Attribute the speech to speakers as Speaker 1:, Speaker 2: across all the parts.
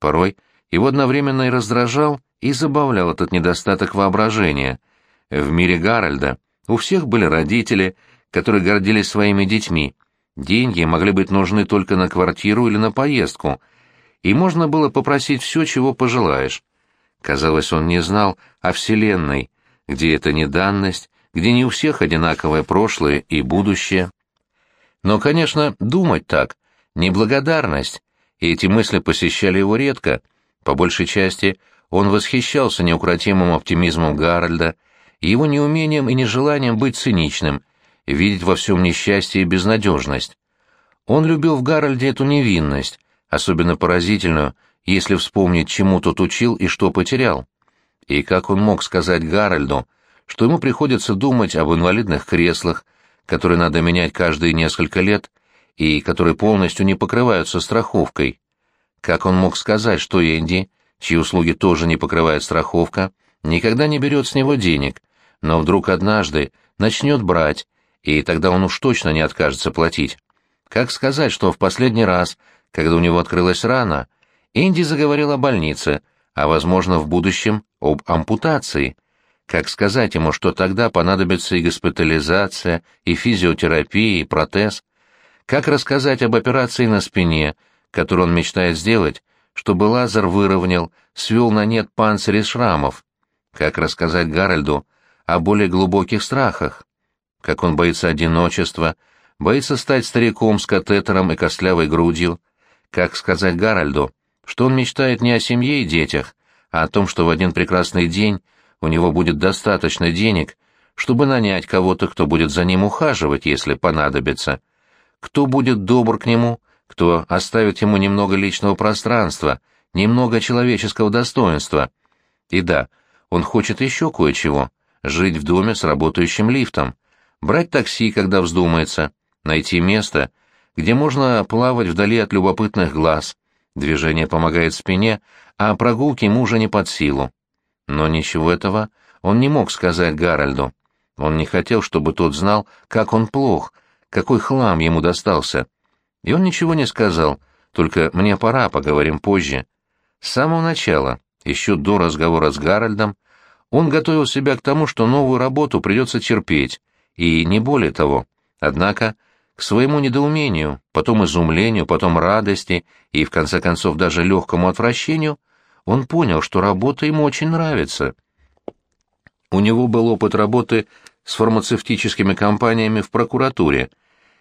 Speaker 1: Порой его одновременно и раздражал, и забавлял этот недостаток воображения. В мире Гарольда у всех были родители, которые гордились своими детьми. Деньги могли быть нужны только на квартиру или на поездку, и можно было попросить все, чего пожелаешь. Казалось, он не знал о Вселенной, где это не данность, где не у всех одинаковое прошлое и будущее. Но, конечно, думать так — неблагодарность, и эти мысли посещали его редко. По большей части он восхищался неукротимым оптимизмом Гарольда, его неумением и нежеланием быть циничным, видеть во всем несчастье и безнадежность. Он любил в Гарольде эту невинность, особенно поразительную, если вспомнить, чему тот учил и что потерял. И как он мог сказать Гарольду, что ему приходится думать об инвалидных креслах, которые надо менять каждые несколько лет и которые полностью не покрываются страховкой? Как он мог сказать, что Энди, чьи услуги тоже не покрывает страховка, никогда не берет с него денег, но вдруг однажды начнет брать, и тогда он уж точно не откажется платить? Как сказать, что в последний раз, когда у него открылась рана, Энди заговорил о больнице, а, возможно, в будущем об ампутации. Как сказать ему, что тогда понадобится и госпитализация, и физиотерапия, и протез? Как рассказать об операции на спине, которую он мечтает сделать, чтобы Лазар выровнял, свел на нет панцирь из шрамов? Как рассказать Гарольду о более глубоких страхах? Как он боится одиночества, боится стать стариком с катетером и костлявой грудью? Как сказать Гарольду, что он мечтает не о семье и детях, а о том, что в один прекрасный день у него будет достаточно денег, чтобы нанять кого-то, кто будет за ним ухаживать, если понадобится, кто будет добр к нему, кто оставит ему немного личного пространства, немного человеческого достоинства. И да, он хочет еще кое-чего — жить в доме с работающим лифтом, брать такси, когда вздумается, найти место, где можно плавать вдали от любопытных глаз, Движение помогает спине, а прогулки мужа не под силу. Но ничего этого он не мог сказать Гарольду. Он не хотел, чтобы тот знал, как он плох, какой хлам ему достался. И он ничего не сказал, только «мне пора, поговорим позже». С самого начала, еще до разговора с Гарольдом, он готовил себя к тому, что новую работу придется терпеть, и не более того. Однако к своему недоумению, потом изумлению, потом радости и, в конце концов, даже легкому отвращению, он понял, что работа ему очень нравится. У него был опыт работы с фармацевтическими компаниями в прокуратуре,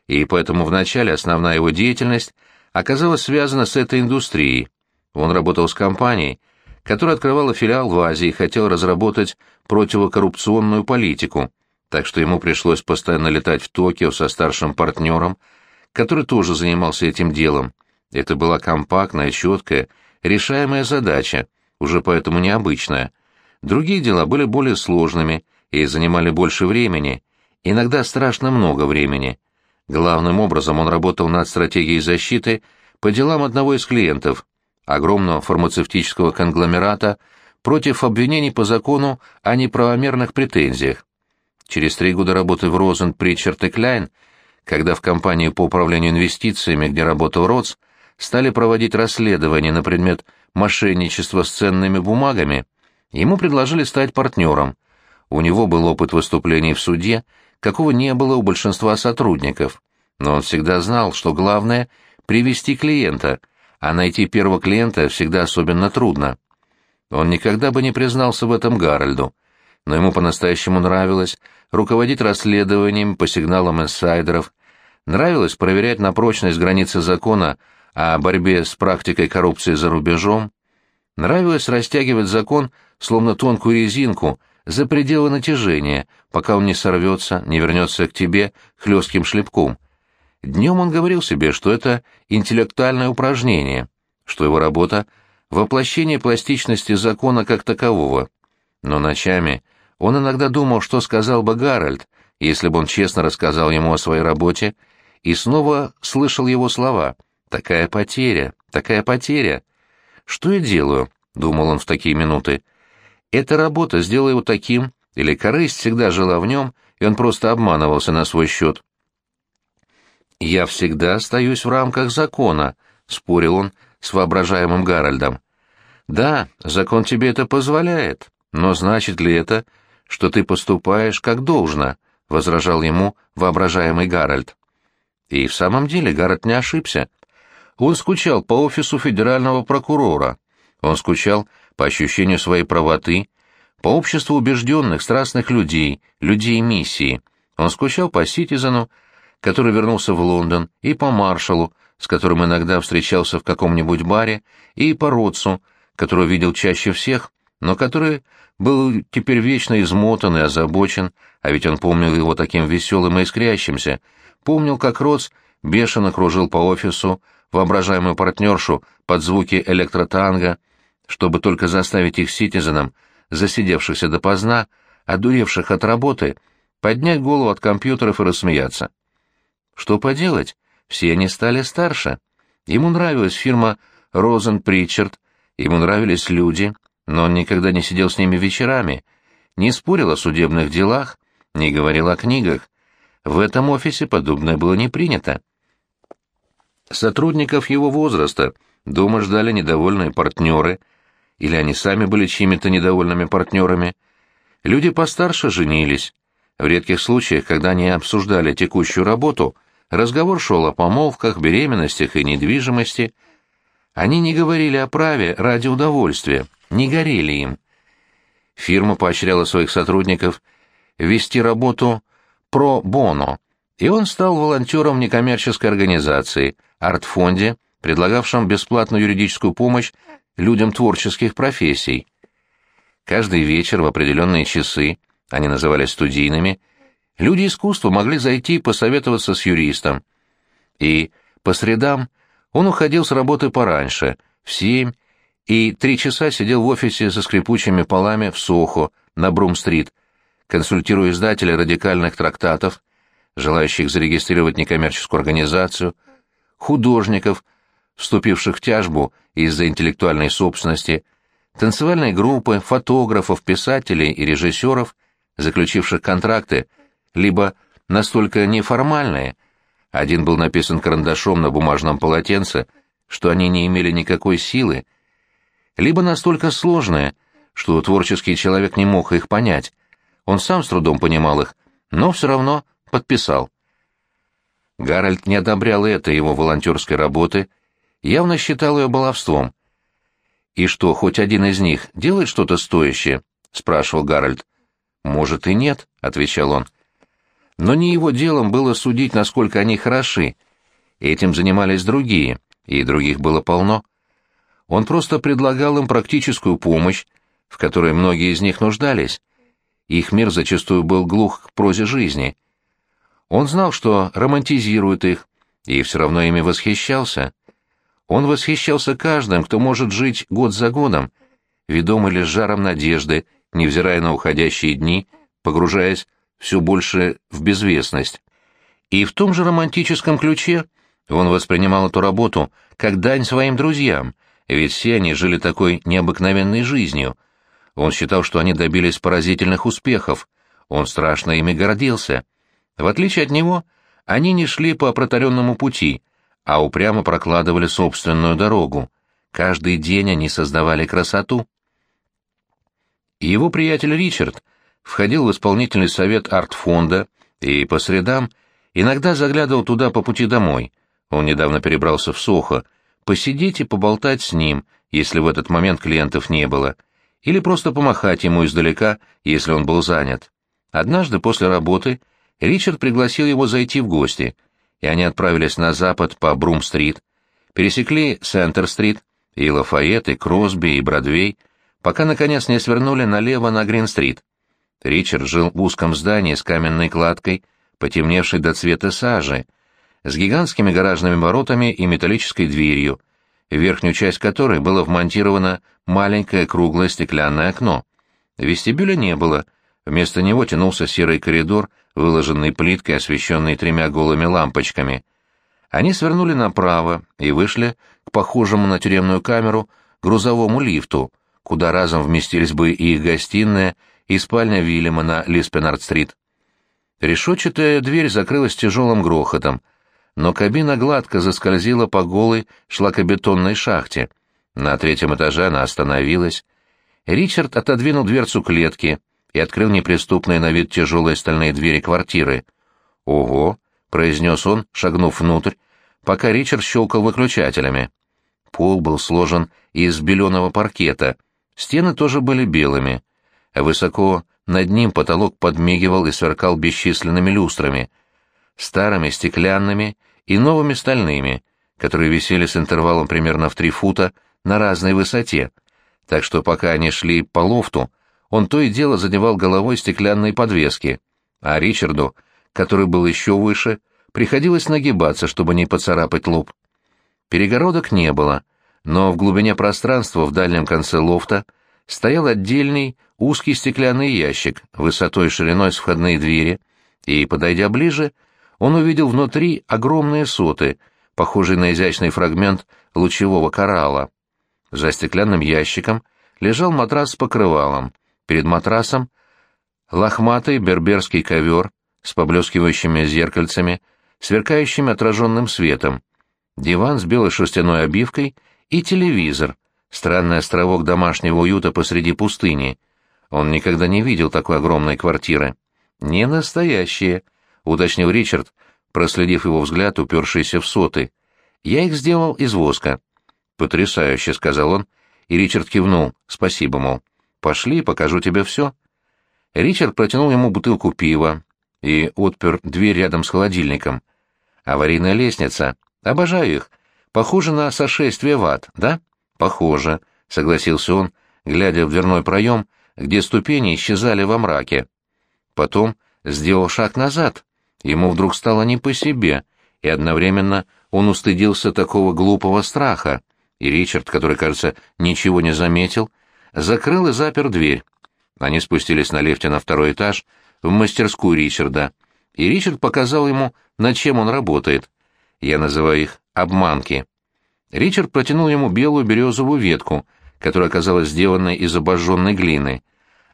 Speaker 1: и поэтому вначале основная его деятельность оказалась связана с этой индустрией. Он работал с компанией, которая открывала филиал в Азии и хотел разработать противокоррупционную политику, так что ему пришлось постоянно летать в Токио со старшим партнером, который тоже занимался этим делом. Это была компактная, четкая, решаемая задача, уже поэтому необычная. Другие дела были более сложными и занимали больше времени, иногда страшно много времени. Главным образом он работал над стратегией защиты по делам одного из клиентов, огромного фармацевтического конгломерата, против обвинений по закону о неправомерных претензиях. Через три года работы в Розен, Притчард и Кляйн, когда в компании по управлению инвестициями, где работал Ротс, стали проводить расследование на предмет мошенничества с ценными бумагами, ему предложили стать партнером. У него был опыт выступлений в суде, какого не было у большинства сотрудников. Но он всегда знал, что главное — привести клиента, а найти первого клиента всегда особенно трудно. Он никогда бы не признался в этом Гарольду, но ему по-настоящему нравилось руководить расследованием по сигналам инсайдеров, нравилось проверять на прочность границы закона о борьбе с практикой коррупции за рубежом, нравилось растягивать закон, словно тонкую резинку, за пределы натяжения, пока он не сорвется, не вернется к тебе хлестким шлепком. Днем он говорил себе, что это интеллектуальное упражнение, что его работа — воплощение пластичности закона как такового. Но ночами он иногда думал, что сказал бы Гарольд, если бы он честно рассказал ему о своей работе, и снова слышал его слова «такая потеря, такая потеря». «Что я делаю?» — думал он в такие минуты. «Эта работа сделала его таким, или корысть всегда жила в нем, и он просто обманывался на свой счет». «Я всегда остаюсь в рамках закона», — спорил он с воображаемым Гарольдом. Да, закон тебе это позволяет, но значит ли это, что ты поступаешь как должно? возражал ему воображаемый Гарольд. И в самом деле Гарольд не ошибся. Он скучал по офису федерального прокурора. Он скучал по ощущению своей правоты, по обществу убежденных, страстных людей, людей миссии. Он скучал по Ситизену, который вернулся в Лондон, и по маршалу, с которым иногда встречался в каком-нибудь баре, и по Ротсу, которого видел чаще всех, но который был теперь вечно измотан и озабочен, а ведь он помнил его таким веселым и искрящимся, помнил, как Ротс бешено кружил по офису воображаемую партнершу под звуки электротанга, чтобы только заставить их ситизенам, засидевшихся допоздна, одуревших от работы, поднять голову от компьютеров и рассмеяться. Что поделать? Все они стали старше. Ему нравилась фирма Розен Причард, ему нравились люди, но он никогда не сидел с ними вечерами, не спорил о судебных делах, не говорил о книгах. В этом офисе подобное было не принято. Сотрудников его возраста дома ждали недовольные партнеры, или они сами были чьими-то недовольными партнерами. Люди постарше женились. В редких случаях, когда они обсуждали текущую работу – Разговор шел о помолвках, беременностях и недвижимости. Они не говорили о праве ради удовольствия, не горели им. Фирма поощряла своих сотрудников вести работу про боно, и он стал волонтером некоммерческой организации, артфонде, предлагавшем бесплатную юридическую помощь людям творческих профессий. Каждый вечер в определенные часы, они назывались студийными, Люди искусства могли зайти и посоветоваться с юристом. И по средам он уходил с работы пораньше, в семь, и три часа сидел в офисе со скрипучими полами в Сохо, на Брум-стрит, консультируя издателей радикальных трактатов, желающих зарегистрировать некоммерческую организацию, художников, вступивших в тяжбу из-за интеллектуальной собственности, танцевальные группы, фотографов, писателей и режиссеров, заключивших контракты либо настолько неформальные, один был написан карандашом на бумажном полотенце, что они не имели никакой силы, либо настолько сложные, что творческий человек не мог их понять. Он сам с трудом понимал их, но все равно подписал. Гарольд не одобрял этой его волонтерской работы, явно считал ее баловством. «И что, хоть один из них делает что-то стоящее?» — спрашивал Гарольд. «Может, и нет», — отвечал он. Но не его делом было судить, насколько они хороши. Этим занимались другие, и других было полно. Он просто предлагал им практическую помощь, в которой многие из них нуждались. Их мир зачастую был глух к прозе жизни. Он знал, что романтизирует их, и все равно ими восхищался. Он восхищался каждым, кто может жить год за годом, ведомый лишь жаром надежды, невзирая на уходящие дни, погружаясь все больше в безвестность. И в том же романтическом ключе он воспринимал эту работу как дань своим друзьям, ведь все они жили такой необыкновенной жизнью. Он считал, что они добились поразительных успехов, он страшно ими гордился. В отличие от него, они не шли по протаренному пути, а упрямо прокладывали собственную дорогу. Каждый день они создавали красоту. его приятель Ричард — входил в исполнительный совет артфонда и по средам иногда заглядывал туда по пути домой. Он недавно перебрался в Сохо. Посидеть и поболтать с ним, если в этот момент клиентов не было, или просто помахать ему издалека, если он был занят. Однажды после работы Ричард пригласил его зайти в гости, и они отправились на запад по Брум-стрит, пересекли Сентер-стрит, и Лафайет, и Кросби, и Бродвей, пока, наконец, не свернули налево на Грин-стрит. Ричард жил в узком здании с каменной кладкой, потемневшей до цвета сажи, с гигантскими гаражными воротами и металлической дверью, в верхнюю часть которой было вмонтировано маленькое круглое стеклянное окно. Вестибюля не было, вместо него тянулся серый коридор, выложенный плиткой, освещенный тремя голыми лампочками. Они свернули направо и вышли к похожему на тюремную камеру грузовому лифту, куда разом вместились бы и их гостиная, и спальня Вильяма на Лиспенард-стрит. Решетчатая дверь закрылась тяжелым грохотом, но кабина гладко заскользила по голой шлакобетонной шахте. На третьем этаже она остановилась. Ричард отодвинул дверцу клетки и открыл неприступные на вид тяжелые стальные двери квартиры. «Ого!» — произнес он, шагнув внутрь, пока Ричард щелкал выключателями. Пол был сложен из беленого паркета, стены тоже были белыми. Высоко над ним потолок подмигивал и сверкал бесчисленными люстрами, старыми стеклянными и новыми стальными, которые висели с интервалом примерно в три фута на разной высоте, так что пока они шли по лофту, он то и дело задевал головой стеклянные подвески, а Ричарду, который был еще выше, приходилось нагибаться, чтобы не поцарапать лоб. Перегородок не было, но в глубине пространства в дальнем конце лофта стоял отдельный узкий стеклянный ящик высотой и шириной с входные двери, и, подойдя ближе, он увидел внутри огромные соты, похожие на изящный фрагмент лучевого коралла. За стеклянным ящиком лежал матрас с покрывалом. Перед матрасом лохматый берберский ковер с поблескивающими зеркальцами, сверкающими отраженным светом, диван с белой шерстяной обивкой и телевизор, странный островок домашнего уюта посреди пустыни. Он никогда не видел такой огромной квартиры. «Не настоящие», — уточнил Ричард, проследив его взгляд, упершийся в соты. «Я их сделал из воска». «Потрясающе», — сказал он, и Ричард кивнул. «Спасибо, мол. Пошли, покажу тебе все». Ричард протянул ему бутылку пива и отпер дверь рядом с холодильником. «Аварийная лестница. Обожаю их. Похоже на сошествие в ад, да?» «Похоже», — согласился он, глядя в дверной проем, где ступени исчезали во мраке. Потом сделал шаг назад. Ему вдруг стало не по себе, и одновременно он устыдился такого глупого страха, и Ричард, который, кажется, ничего не заметил, закрыл и запер дверь. Они спустились на лифте на второй этаж, в мастерскую Ричарда, и Ричард показал ему, над чем он работает. Я называю их «обманки». Ричард протянул ему белую березовую ветку, которая оказалась сделанной из обожженной глины,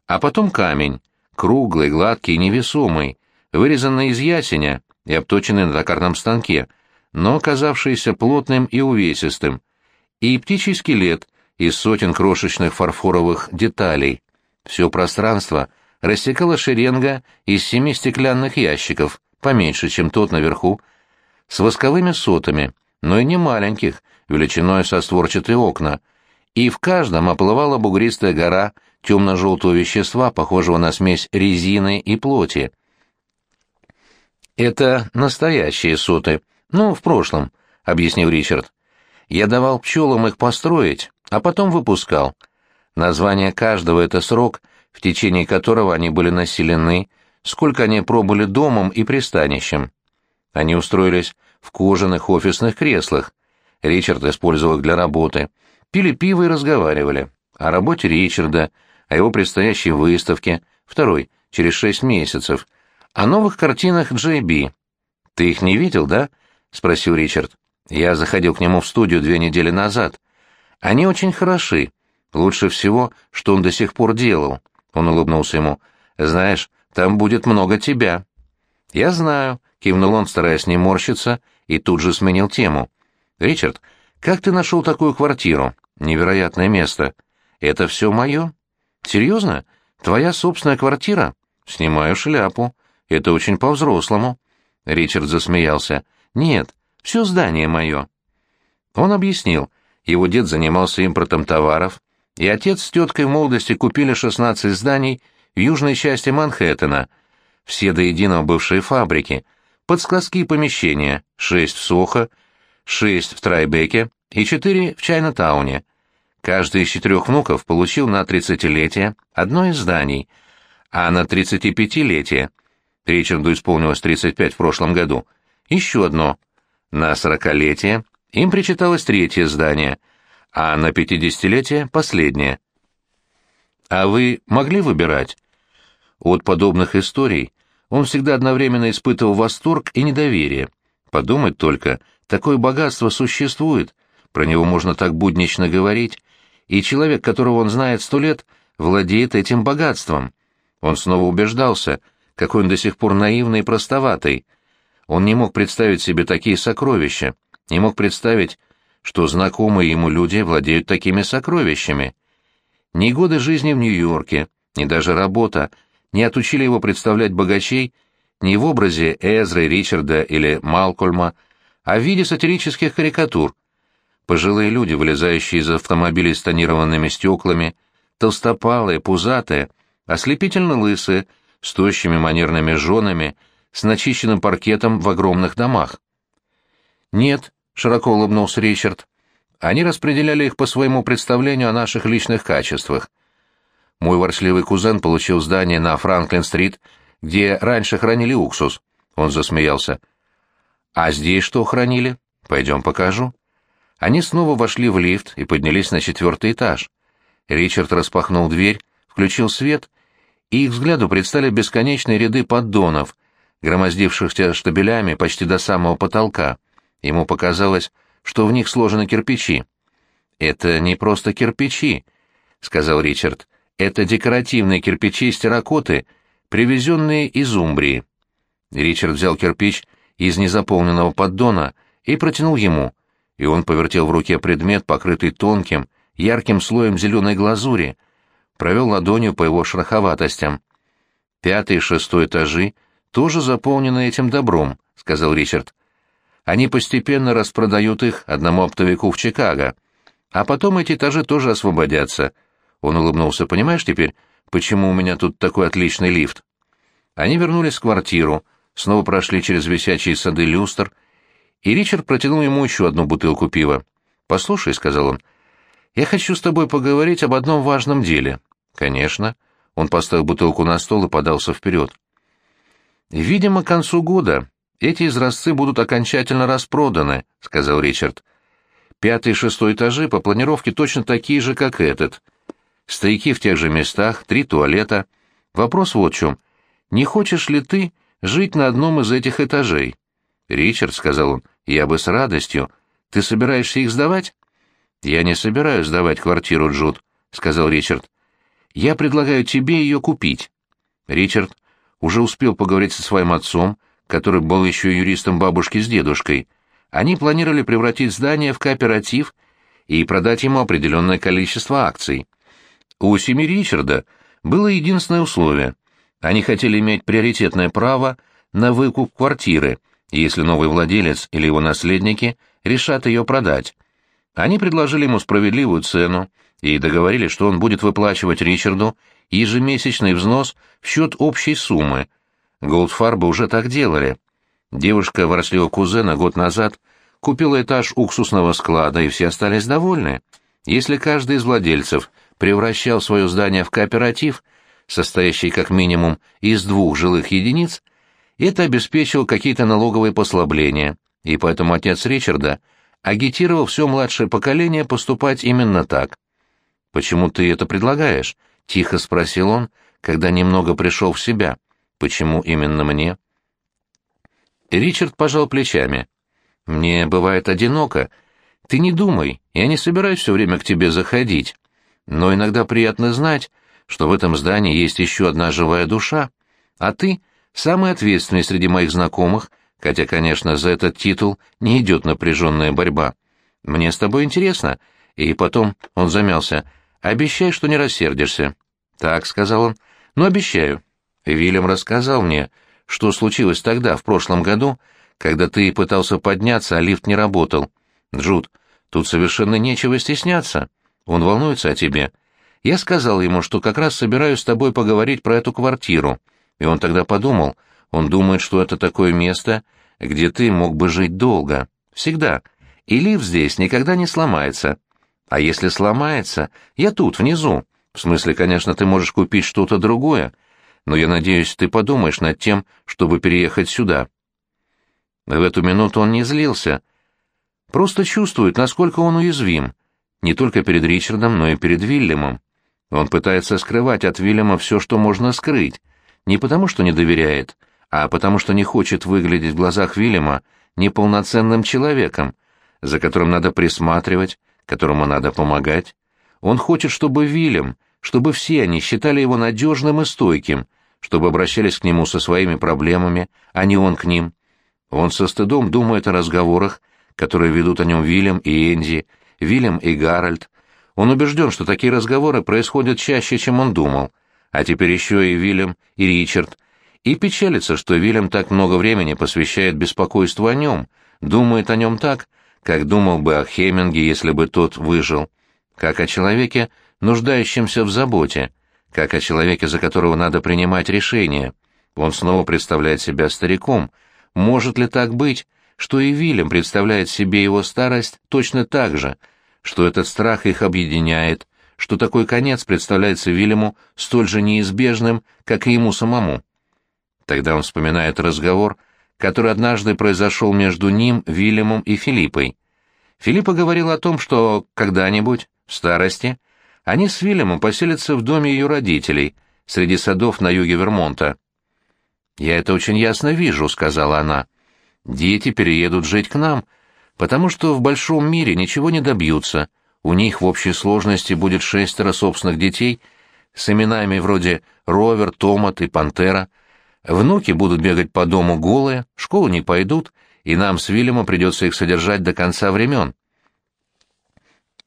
Speaker 1: а потом камень, круглый, гладкий, невесомый, вырезанный из ясеня и обточенный на токарном станке, но оказавшийся плотным и увесистым, и птичий скелет из сотен крошечных фарфоровых деталей. Все пространство рассекала шеренга из семи стеклянных ящиков, поменьше, чем тот наверху, с восковыми сотами, но и не маленьких, величиной со створчатые окна, и в каждом оплывала бугристая гора темно-желтого вещества, похожего на смесь резины и плоти. «Это настоящие соты. Ну, в прошлом», — объяснил Ричард. «Я давал пчелам их построить, а потом выпускал. Название каждого — это срок, в течение которого они были населены, сколько они пробыли домом и пристанищем. Они устроились в кожаных офисных креслах. Ричард использовал их для работы. Пили пиво и разговаривали. О работе Ричарда, о его предстоящей выставке, второй, через шесть месяцев, о новых картинах Джей Би. «Ты их не видел, да?» — спросил Ричард. «Я заходил к нему в студию две недели назад. Они очень хороши. Лучше всего, что он до сих пор делал». Он улыбнулся ему. «Знаешь, там будет много тебя». «Я знаю», — кивнул он, стараясь не морщиться, и тут же сменил тему. «Ричард, как ты нашел такую квартиру? Невероятное место. Это все мое? Серьезно? Твоя собственная квартира? Снимаю шляпу. Это очень по-взрослому. Ричард засмеялся. Нет, все здание мое. Он объяснил. Его дед занимался импортом товаров, и отец с теткой в молодости купили 16 зданий в южной части Манхэттена, все до единого бывшие фабрики, подскладские помещения, шесть в Сохо, шесть в Трайбеке и четыре в Чайна-тауне. Каждый из четырех внуков получил на тридцатилетие одно из зданий, а на тридцатипятилетие Ричарду исполнилось 35 в прошлом году. Еще одно. На сорокалетие им причиталось третье здание, а на пятидесятилетие — последнее. А вы могли выбирать? От подобных историй он всегда одновременно испытывал восторг и недоверие. Подумать только, такое богатство существует, про него можно так буднично говорить, и человек, которого он знает сто лет, владеет этим богатством. Он снова убеждался — какой он до сих пор наивный и простоватый. Он не мог представить себе такие сокровища, не мог представить, что знакомые ему люди владеют такими сокровищами. Ни годы жизни в Нью-Йорке, ни даже работа не отучили его представлять богачей не в образе Эзры, Ричарда или Малкольма, а в виде сатирических карикатур. Пожилые люди, вылезающие из автомобилей с тонированными стеклами, толстопалые, пузатые, ослепительно лысые, с тощими манерными женами, с начищенным паркетом в огромных домах. «Нет», — широко улыбнулся Ричард, — «они распределяли их по своему представлению о наших личных качествах. Мой ворсливый кузен получил здание на Франклин-стрит, где раньше хранили уксус». Он засмеялся. «А здесь что хранили? Пойдем покажу». Они снова вошли в лифт и поднялись на четвертый этаж. Ричард распахнул дверь, включил свет, и их взгляду предстали бесконечные ряды поддонов, громоздившихся штабелями почти до самого потолка. Ему показалось, что в них сложены кирпичи. «Это не просто кирпичи», — сказал Ричард. «Это декоративные кирпичи из терракоты, привезенные из Умбрии». Ричард взял кирпич из незаполненного поддона и протянул ему, и он повертел в руке предмет, покрытый тонким, ярким слоем зеленой глазури, провел ладонью по его шероховатостям. «Пятый и шестой этажи тоже заполнены этим добром», — сказал Ричард. «Они постепенно распродают их одному оптовику в Чикаго, а потом эти этажи тоже освободятся». Он улыбнулся. «Понимаешь теперь, почему у меня тут такой отличный лифт?» Они вернулись в квартиру, снова прошли через висячие сады люстр, и Ричард протянул ему еще одну бутылку пива. «Послушай», — сказал он, — я хочу с тобой поговорить об одном важном деле. Конечно. Он поставил бутылку на стол и подался вперед. Видимо, к концу года эти изразцы будут окончательно распроданы, сказал Ричард. Пятый и шестой этажи по планировке точно такие же, как этот. Стояки в тех же местах, три туалета. Вопрос вот в чем. Не хочешь ли ты жить на одном из этих этажей? Ричард, сказал он, я бы с радостью. Ты собираешься их сдавать? «Я не собираюсь сдавать квартиру, Джуд», — сказал Ричард. «Я предлагаю тебе ее купить». Ричард уже успел поговорить со своим отцом, который был еще юристом бабушки с дедушкой. Они планировали превратить здание в кооператив и продать ему определенное количество акций. У семьи Ричарда было единственное условие. Они хотели иметь приоритетное право на выкуп квартиры, если новый владелец или его наследники решат ее продать. Они предложили ему справедливую цену и договорились, что он будет выплачивать Ричарду ежемесячный взнос в счет общей суммы. Голдфарбы уже так делали. Девушка воросливого кузена год назад купила этаж уксусного склада, и все остались довольны. Если каждый из владельцев превращал свое здание в кооператив, состоящий как минимум из двух жилых единиц, это обеспечило какие-то налоговые послабления, и поэтому отец Ричарда – агитировал все младшее поколение поступать именно так. «Почему ты это предлагаешь?» — тихо спросил он, когда немного пришел в себя. «Почему именно мне?» Ричард пожал плечами. «Мне бывает одиноко. Ты не думай, я не собираюсь все время к тебе заходить. Но иногда приятно знать, что в этом здании есть еще одна живая душа, а ты — самый ответственный среди моих знакомых — хотя, конечно, за этот титул не идет напряженная борьба. Мне с тобой интересно. И потом он замялся. Обещай, что не рассердишься. Так, — сказал он. Ну, обещаю. Вильям рассказал мне, что случилось тогда, в прошлом году, когда ты пытался подняться, а лифт не работал. Джуд, тут совершенно нечего стесняться. Он волнуется о тебе. Я сказал ему, что как раз собираюсь с тобой поговорить про эту квартиру. И он тогда подумал, он думает, что это такое место, где ты мог бы жить долго. Всегда. И лифт здесь никогда не сломается. А если сломается, я тут, внизу. В смысле, конечно, ты можешь купить что-то другое, но я надеюсь, ты подумаешь над тем, чтобы переехать сюда. В эту минуту он не злился. Просто чувствует, насколько он уязвим. Не только перед Ричардом, но и перед Вильямом. Он пытается скрывать от Вильяма все, что можно скрыть. Не потому, что не доверяет, а потому что не хочет выглядеть в глазах Вильяма неполноценным человеком, за которым надо присматривать, которому надо помогать. Он хочет, чтобы Вильям, чтобы все они считали его надежным и стойким, чтобы обращались к нему со своими проблемами, а не он к ним. Он со стыдом думает о разговорах, которые ведут о нем Вильям и Энди, Вильям и Гарольд. Он убежден, что такие разговоры происходят чаще, чем он думал. А теперь еще и Вильям и Ричард. И печалится, что Вильям так много времени посвящает беспокойству о нем, думает о нем так, как думал бы о Хеминге, если бы тот выжил, как о человеке, нуждающемся в заботе, как о человеке, за которого надо принимать решения. Он снова представляет себя стариком. Может ли так быть, что и Вильям представляет себе его старость точно так же, что этот страх их объединяет, что такой конец представляется Вильяму столь же неизбежным, как и ему самому? Тогда он вспоминает разговор, который однажды произошел между ним, Вильямом и Филиппой. Филиппа говорил о том, что когда-нибудь, в старости, они с Вильямом поселятся в доме ее родителей, среди садов на юге Вермонта. «Я это очень ясно вижу», — сказала она. «Дети переедут жить к нам, потому что в большом мире ничего не добьются. У них в общей сложности будет шестеро собственных детей с именами вроде Ровер, Томат и Пантера. Внуки будут бегать по дому голые, школу не пойдут, и нам с Вильямом придется их содержать до конца времен.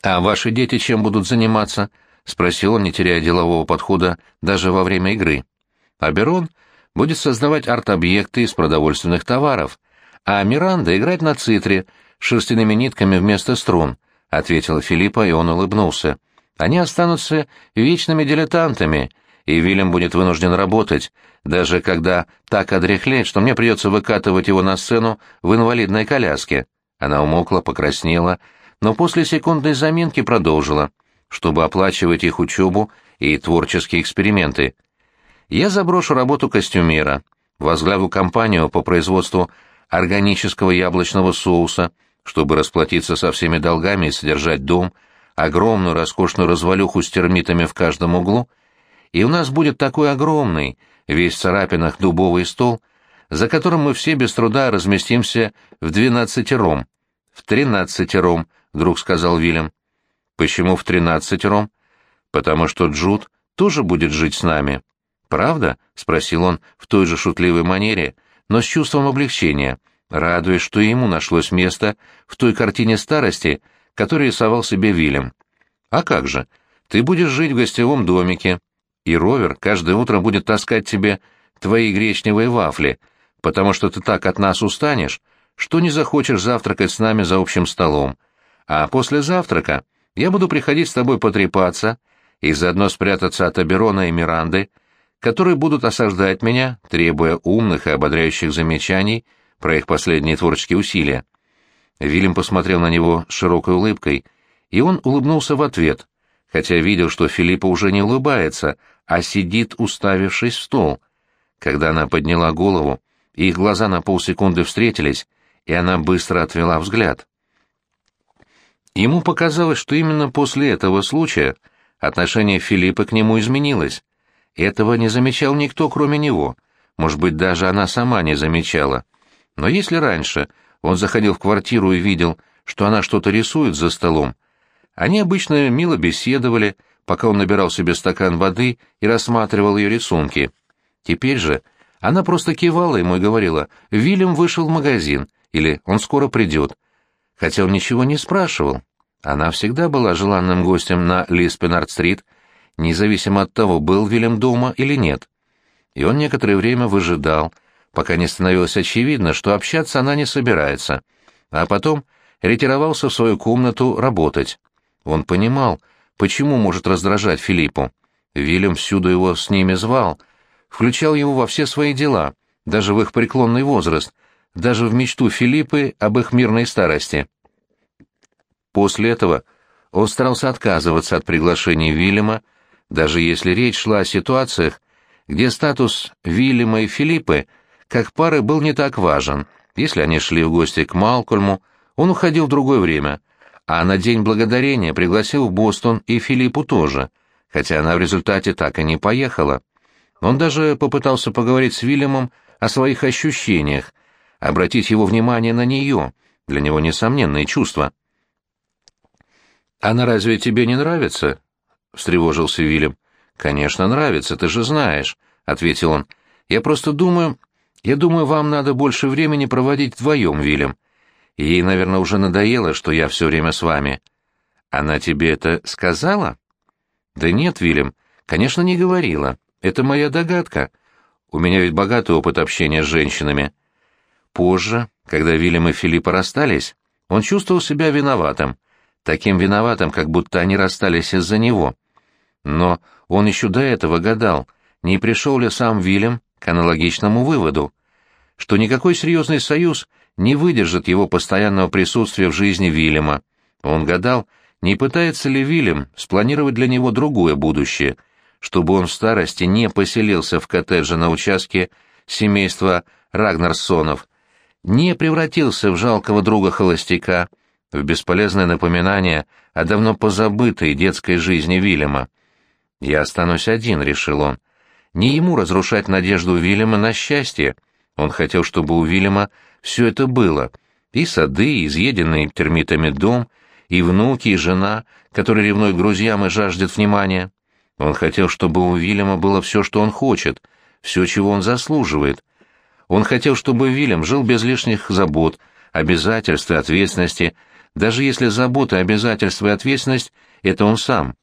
Speaker 1: «А ваши дети чем будут заниматься?» — спросил он, не теряя делового подхода даже во время игры. «Аберон будет создавать арт-объекты из продовольственных товаров, а Миранда играть на цитре, шерстяными нитками вместо струн», — ответила Филиппа, и он улыбнулся. «Они останутся вечными дилетантами, и Вильям будет вынужден работать, даже когда так одряхлеет, что мне придется выкатывать его на сцену в инвалидной коляске». Она умокла, покраснела, — но после секундной заминки продолжила, чтобы оплачивать их учебу и творческие эксперименты. Я заброшу работу костюмера, возглавлю компанию по производству органического яблочного соуса, чтобы расплатиться со всеми долгами и содержать дом, огромную роскошную развалюху с термитами в каждом углу, и у нас будет такой огромный, весь в царапинах дубовый стол, за которым мы все без труда разместимся в двенадцатером, в тринадцатером, — вдруг сказал Вильям. «Почему в тринадцатером?» «Потому что Джуд тоже будет жить с нами». «Правда?» — спросил он в той же шутливой манере, но с чувством облегчения, радуясь, что ему нашлось место в той картине старости, которую рисовал себе Вильям. «А как же? Ты будешь жить в гостевом домике, и Ровер каждое утро будет таскать тебе твои гречневые вафли, потому что ты так от нас устанешь, что не захочешь завтракать с нами за общим столом, а после завтрака я буду приходить с тобой потрепаться и заодно спрятаться от Аберона и Миранды, которые будут осаждать меня, требуя умных и ободряющих замечаний про их последние творческие усилия. Вильям посмотрел на него с широкой улыбкой, и он улыбнулся в ответ, хотя видел, что Филиппа уже не улыбается, а сидит, уставившись в стол. Когда она подняла голову, их глаза на полсекунды встретились, и она быстро отвела взгляд. Ему показалось, что именно после этого случая отношение Филиппа к нему изменилось. Этого не замечал никто, кроме него. Может быть, даже она сама не замечала. Но если раньше он заходил в квартиру и видел, что она что-то рисует за столом, они обычно мило беседовали, пока он набирал себе стакан воды и рассматривал ее рисунки. Теперь же она просто кивала ему и говорила «Вильям вышел в магазин» или «Он скоро придет», хотя он ничего не спрашивал. Она всегда была желанным гостем на Лиспенард-стрит, независимо от того, был Вильям дома или нет. И он некоторое время выжидал, пока не становилось очевидно, что общаться она не собирается, а потом ретировался в свою комнату работать. Он понимал, почему может раздражать Филиппу. Вильям всюду его с ними звал, включал его во все свои дела, даже в их преклонный возраст, даже в мечту Филиппы об их мирной старости. После этого он старался отказываться от приглашений Вильяма, даже если речь шла о ситуациях, где статус Вильяма и Филиппы как пары был не так важен. Если они шли в гости к Малкольму, он уходил в другое время, а на День Благодарения пригласил в Бостон и Филиппу тоже, хотя она в результате так и не поехала. Он даже попытался поговорить с Вильямом о своих ощущениях, обратить его внимание на нее, для него несомненные чувства. «Она разве тебе не нравится?» — встревожился Вильям. «Конечно, нравится, ты же знаешь», — ответил он. «Я просто думаю... Я думаю, вам надо больше времени проводить вдвоем, Вильям. Ей, наверное, уже надоело, что я все время с вами. Она тебе это сказала? Да нет, Вильям, конечно, не говорила. Это моя догадка. У меня ведь богатый опыт общения с женщинами. Позже, когда Вильям и Филиппа расстались, он чувствовал себя виноватым. Таким виноватым, как будто они расстались из-за него. Но он еще до этого гадал, не пришел ли сам Вильям к аналогичному выводу, что никакой серьезный союз не выдержит его постоянного присутствия в жизни Вильяма. Он гадал, не пытается ли Вильям спланировать для него другое будущее, чтобы он в старости не поселился в коттедже на участке семейства Рагнарсонов, не превратился в жалкого друга-холостяка, в бесполезное напоминание о давно позабытой детской жизни Вильяма. «Я останусь один», — решил он. «Не ему разрушать надежду Вильяма на счастье. Он хотел, чтобы у Вильяма все это было. И сады, и изъеденный термитами дом, и внуки, и жена, которые ревнуют друзьям и жаждет внимания. Он хотел, чтобы у Вильяма было все, что он хочет, все, чего он заслуживает. Он хотел, чтобы Вильям жил без лишних забот, обязательств и ответственности, даже если забота, обязательства и ответственность — это он сам.